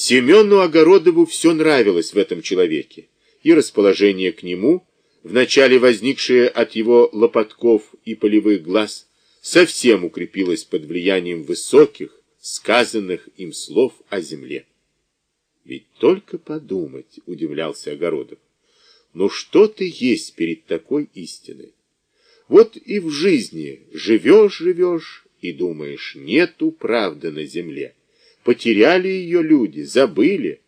Семену Огородову все нравилось в этом человеке, и расположение к нему, вначале возникшее от его лопатков и полевых глаз, совсем укрепилось под влиянием высоких, сказанных им слов о земле. Ведь только подумать, удивлялся Огородов, ну что ты есть перед такой истиной? Вот и в жизни живешь-живешь и думаешь, нету правды на земле. Потеряли ее люди, забыли,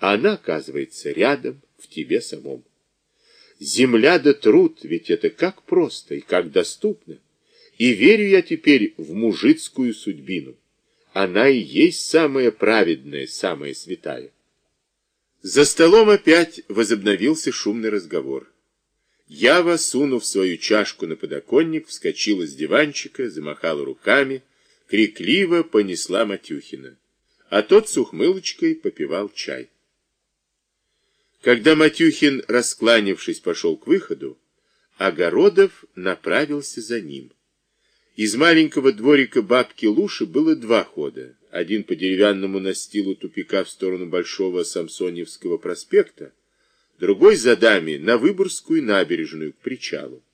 а она, оказывается, рядом, в тебе самом. Земля да труд, ведь это как просто и как доступно. И верю я теперь в мужицкую судьбину. Она и есть самая праведная, самая святая. За столом опять возобновился шумный разговор. Ява, сунув свою чашку на подоконник, вскочила с диванчика, замахала руками, крикливо понесла Матюхина а тот с ухмылочкой попивал чай. Когда Матюхин, раскланившись, пошел к выходу, Огородов направился за ним. Из маленького дворика бабки Луши было два хода. Один по деревянному настилу тупика в сторону Большого Самсоневского проспекта, другой за дами на Выборгскую набережную к причалу.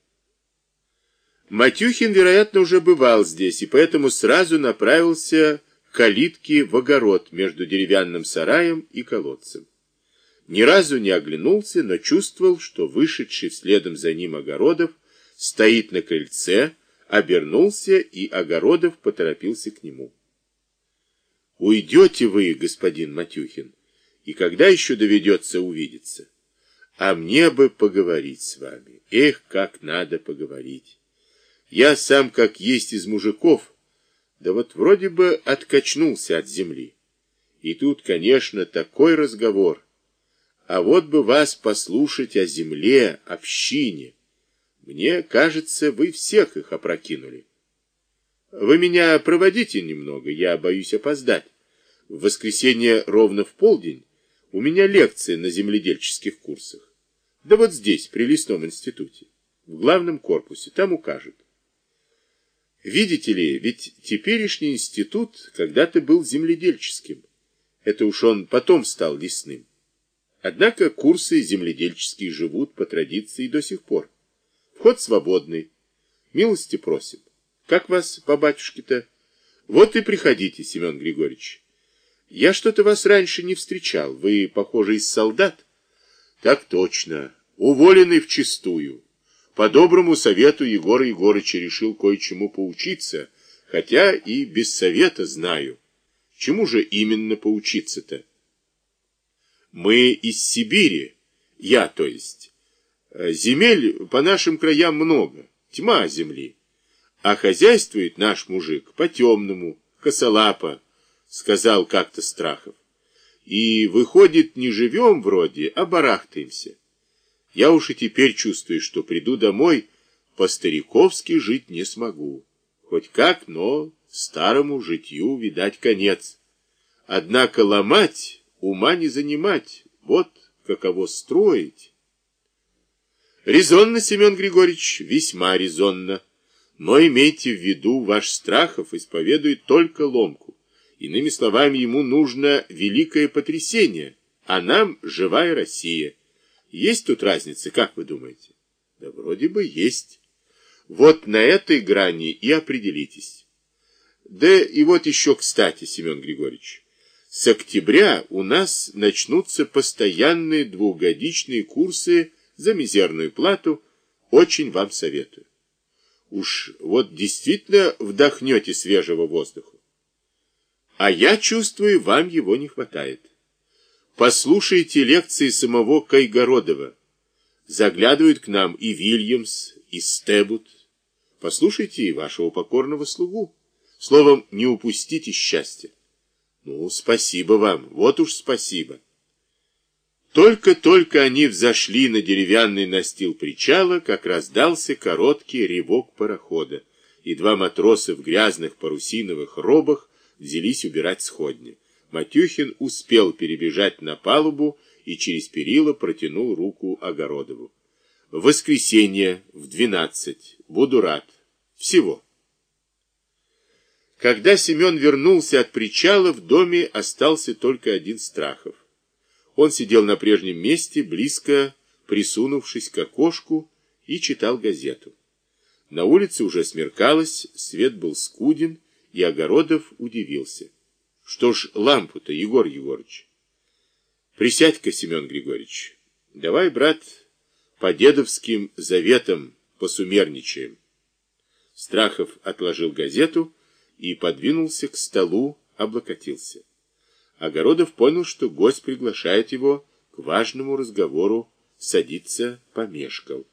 Матюхин, вероятно, уже бывал здесь, и поэтому сразу направился калитки в огород между деревянным сараем и колодцем. Ни разу не оглянулся, но чувствовал, что вышедший следом за ним Огородов стоит на крыльце, обернулся, и Огородов поторопился к нему. «Уйдете вы, господин Матюхин, и когда еще доведется увидеться? А мне бы поговорить с вами. Эх, как надо поговорить! Я сам, как есть из мужиков, да вот вроде бы откачнулся от земли. И тут, конечно, такой разговор. А вот бы вас послушать о земле, общине. Мне кажется, вы всех их опрокинули. Вы меня проводите немного, я боюсь опоздать. В воскресенье ровно в полдень у меня лекция на земледельческих курсах. Да вот здесь, при лесном институте, в главном корпусе, там укажут. Видите ли, ведь теперешний институт когда-то был земледельческим. Это уж он потом стал лесным. Однако курсы земледельческие живут по традиции до сих пор. Вход свободный. Милости просим. Как вас по батюшке-то? Вот и приходите, Семен Григорьевич. Я что-то вас раньше не встречал. Вы, похоже, из солдат? Так точно. Уволенный вчистую. По доброму совету Егора Егорыча решил кое-чему поучиться, хотя и без совета знаю. Чему же именно поучиться-то? Мы из Сибири, я то есть. Земель по нашим краям много, тьма земли. А хозяйствует наш мужик по-темному, косолапо, сказал как-то Страхов. И выходит, не живем вроде, а барахтаемся. Я уж и теперь чувствую, что приду домой, по-стариковски жить не смогу. Хоть как, но старому житью, видать, конец. Однако ломать, ума не занимать, вот каково строить. Резонно, Семен Григорьевич, весьма резонно. Но имейте в виду, ваш Страхов исповедует только ломку. Иными словами, ему нужно великое потрясение, а нам живая Россия. Есть тут разница, как вы думаете? Да вроде бы есть. Вот на этой грани и определитесь. Да и вот еще кстати, Семен Григорьевич. С октября у нас начнутся постоянные двухгодичные курсы за мизерную плату. Очень вам советую. Уж вот действительно вдохнете свежего воздуха. А я чувствую, вам его не хватает. Послушайте лекции самого Кайгородова. Заглядывают к нам и Вильямс, и Стебут. Послушайте и вашего покорного слугу. Словом, не упустите счастья. Ну, спасибо вам, вот уж спасибо. Только-только они взошли на деревянный настил причала, как раздался короткий ревок парохода, и два матроса в грязных парусиновых робах взялись убирать сходни. Матюхин успел перебежать на палубу и через перила протянул руку Огородову. Воскресенье в двенадцать. Буду рад. Всего. Когда Семен вернулся от причала, в доме остался только один Страхов. Он сидел на прежнем месте, близко присунувшись к окошку, и читал газету. На улице уже смеркалось, свет был скуден, и Огородов удивился. Что ж лампу-то, Егор Егорыч? Присядь-ка, Семен Григорьевич. Давай, брат, по дедовским заветам посумерничаем. Страхов отложил газету и подвинулся к столу, облокотился. Огородов понял, что гость приглашает его к важному разговору, садиться помешкал.